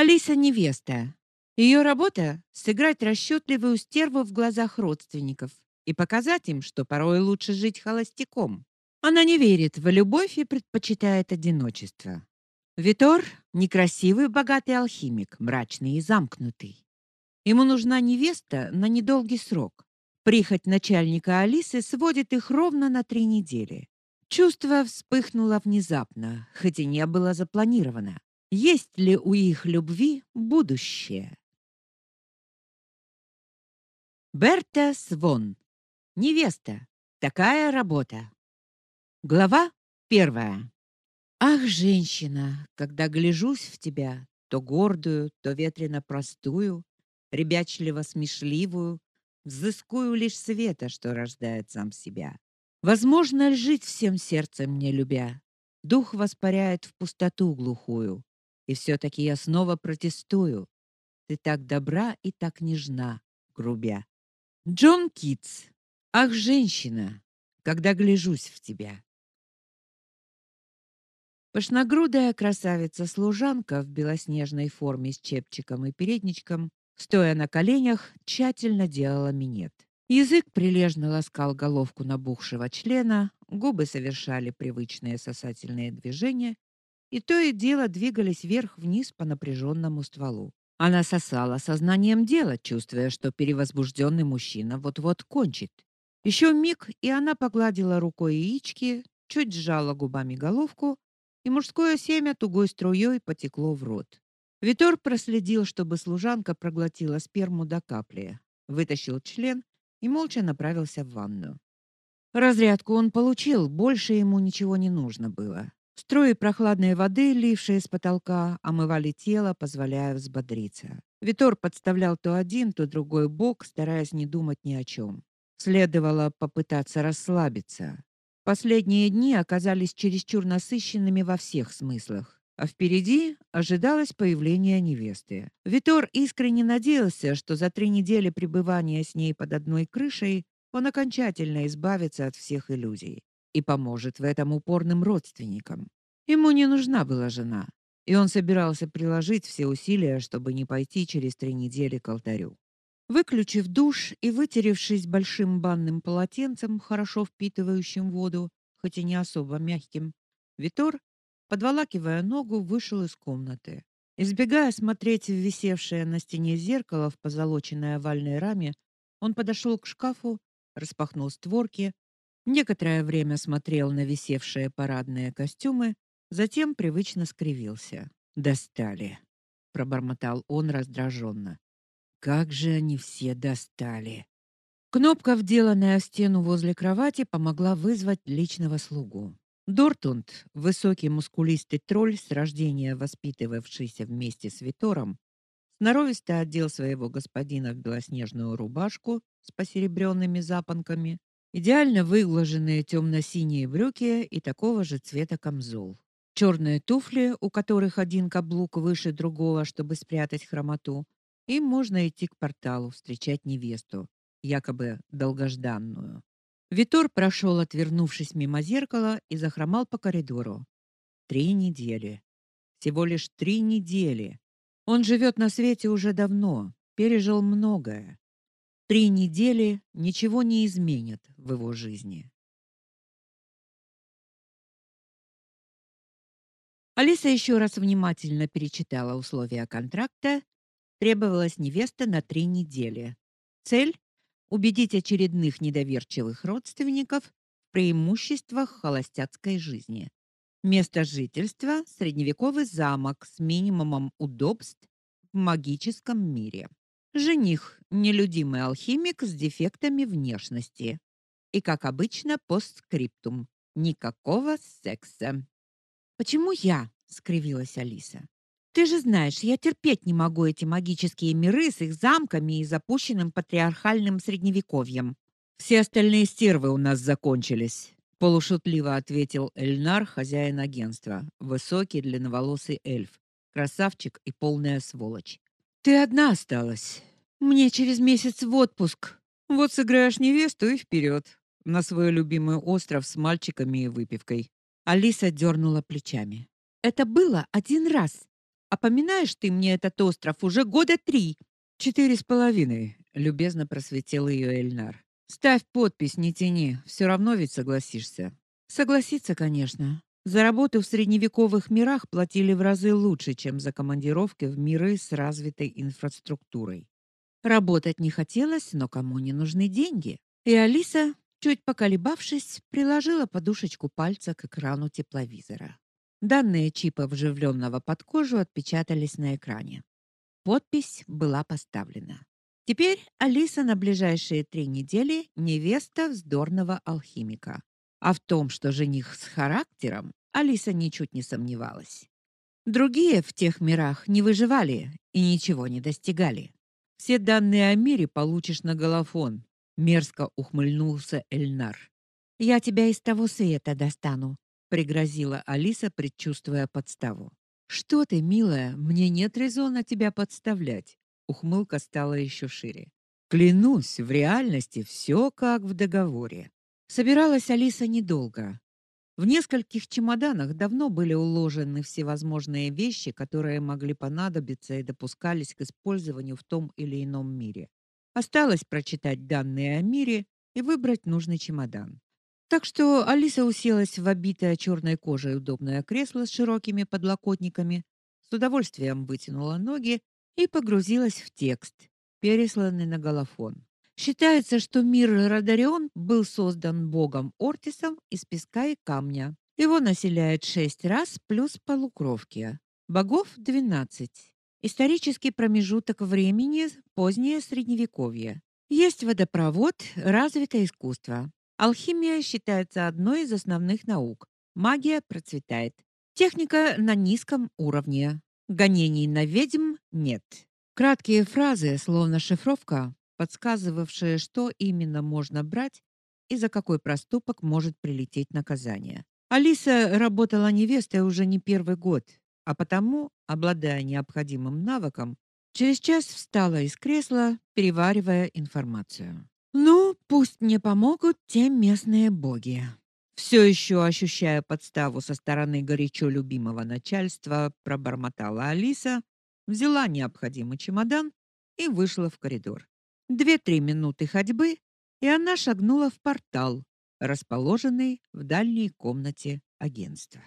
Алиса невеста. Ее работа сыграть расчетливую стерву в глазах родственников и показать им, что порой лучше жить холостяком. Она не верит в любовь и предпочитает одиночество. Витор некрасивый, богатый алхимик, мрачный и замкнутый. Ему нужна невеста на недолгий срок. Прихоть начальника Алисы сводит их ровно на три недели. Чувство вспыхнуло внезапно, хоть и не было запланировано. Есть ли у их любви будущее? Берта Свон. Невеста. Такая работа. Глава первая. Ах, женщина, когда гляжусь в тебя, то гордую, то ветрено простую, ребячливо смешливую, взыскую лишь света, что рождает сам себя. Возможно жить всем сердцем не любя? Дух воспаряет в пустоту глухую, и все таки я снова протестую. Ты так добра и так нежна, грубя. Джон Китс. Ах, женщина, когда гляжусь в тебя. Пышногрудая красавица-служанка в белоснежной форме с чепчиком и передничком, стоя на коленях, тщательно делала минет. Язык прилежно ласкал головку набухшего члена, губы совершали привычные сосательные движения, и то и дело двигались вверх-вниз по напряженному стволу. Она сосала сознанием дела, чувствуя, что перевозбужденный мужчина вот-вот кончит. Еще миг, и она погладила рукой яички, чуть сжала губами головку, и мужское семя тугой струей потекло в рот. Витор проследил, чтобы служанка проглотила сперму до капли, вытащил член и молча направился в ванную. Разрядку он получил, больше ему ничего не нужно было. Струи прохладной воды, лившие с потолка, омывали тело, позволяя взбодриться. Витор подставлял то один, то другой бок, стараясь не думать ни о чем. Следовало попытаться расслабиться. Последние дни оказались чересчур насыщенными во всех смыслах, а впереди ожидалось появление невесты. Витор искренне надеялся, что за три недели пребывания с ней под одной крышей он окончательно избавится от всех иллюзий и поможет в этом упорным родственникам. Ему не нужна была жена, и он собирался приложить все усилия, чтобы не пойти через три недели к алтарю. Выключив душ и вытеревшись большим банным полотенцем, хорошо впитывающим воду, хоть и не особо мягким, Витор, подволакивая ногу, вышел из комнаты. Избегая смотреть в висевшее на стене зеркало в позолоченной овальной раме, он подошел к шкафу, распахнул створки Некоторое время смотрел на висевшие парадные костюмы, затем привычно скривился. "Достали", пробормотал он раздраженно. "Как же они все достали!" Кнопка, вделанная в стену возле кровати, помогла вызвать личного слугу. Дортунд, высокий мускулистый тролль с рождения воспитывавшийся вместе с Витором, сноровисто одел своего господина в белоснежную рубашку с посеребренными запонками, Идеально выглаженные темно-синие брюки и такого же цвета камзол. Черные туфли, у которых один каблук выше другого, чтобы спрятать хромоту. Им можно идти к порталу встречать невесту, якобы долгожданную. Витор прошел, отвернувшись мимо зеркала, и захромал по коридору. Три недели. Всего лишь три недели. Он живет на свете уже давно, пережил многое. Три недели ничего не изменят в его жизни. Алиса еще раз внимательно перечитала условия контракта. Требовалась невеста на три недели. Цель убедить очередных недоверчивых родственников в преимуществах холостяцкой жизни. Место жительства средневековый замок с минимумом удобств в магическом мире. Жених нелюдимый алхимик с дефектами внешности. И как обычно, постскриптум. Никакого секса. Почему я? скривилась Алиса. Ты же знаешь, я терпеть не могу эти магические миры с их замками и запущенным патриархальным средневековьем. Все остальные стервы у нас закончились, полушутливо ответил Эльнар, хозяин агентства, высокий длинноволосый эльф, красавчик и полная сволочь. Ты одна осталась. Мне через месяц в отпуск. Вот сыграешь невесту и вперед на свой любимый остров с мальчиками и выпивкой. Алиса дернула плечами. Это было один раз. А поминаешь ты мне этот остров уже года три. Четыре с половиной, любезно просветил ее Эльнар. Ставь подпись, не тяни, все равно ведь согласишься. Согласиться, конечно. За работу в средневековых мирах платили в разы лучше, чем за командировки в миры с развитой инфраструктурой. Работать не хотелось, но кому не нужны деньги? И Алиса, чуть поколебавшись, приложила подушечку пальца к экрану тепловизора. Данные чипа, вживленного под кожу, отпечатались на экране. Подпись была поставлена. Теперь Алиса на ближайшие три недели невеста вздорного алхимика. А в том, что жених с характером, Алиса ничуть не сомневалась. Другие в тех мирах не выживали и ничего не достигали. Все данные о мире получишь на голофон, мерзко ухмыльнулся Эльнар. Я тебя из того света достану, пригрозила Алиса, предчувствуя подставу. Что ты, милая, мне нет резона тебя подставлять. Ухмылка стала еще шире. Клянусь, в реальности все как в договоре. Собиралась Алиса недолго. В нескольких чемоданах давно были уложены всевозможные вещи, которые могли понадобиться и допускались к использованию в том или ином мире. Осталось прочитать данные о мире и выбрать нужный чемодан. Так что Алиса уселась в обитое черной кожей удобное кресло с широкими подлокотниками, с удовольствием вытянула ноги и погрузилась в текст, пересланный на голофон. Считается, что мир Радарион был создан богом Ортисом из песка и камня. Его населяет шесть раз плюс полукровки. Богов 12. Исторический промежуток времени позднее средневековье. Есть водопровод, развито искусство. Алхимия считается одной из основных наук. Магия процветает. Техника на низком уровне. Гонений на ведьм нет. Краткие фразы, словно шифровка, подсказывавшие, что именно можно брать и за какой проступок может прилететь наказание. Алиса работала невестой уже не первый год, а потому, обладая необходимым навыком, через час встала из кресла, переваривая информацию. Ну, пусть мне помогут те местные боги. Все еще ощущая подставу со стороны горячо любимого начальства, пробормотала Алиса, взяла необходимый чемодан и вышла в коридор. Две-три минуты ходьбы, и она шагнула в портал, расположенный в дальней комнате агентства.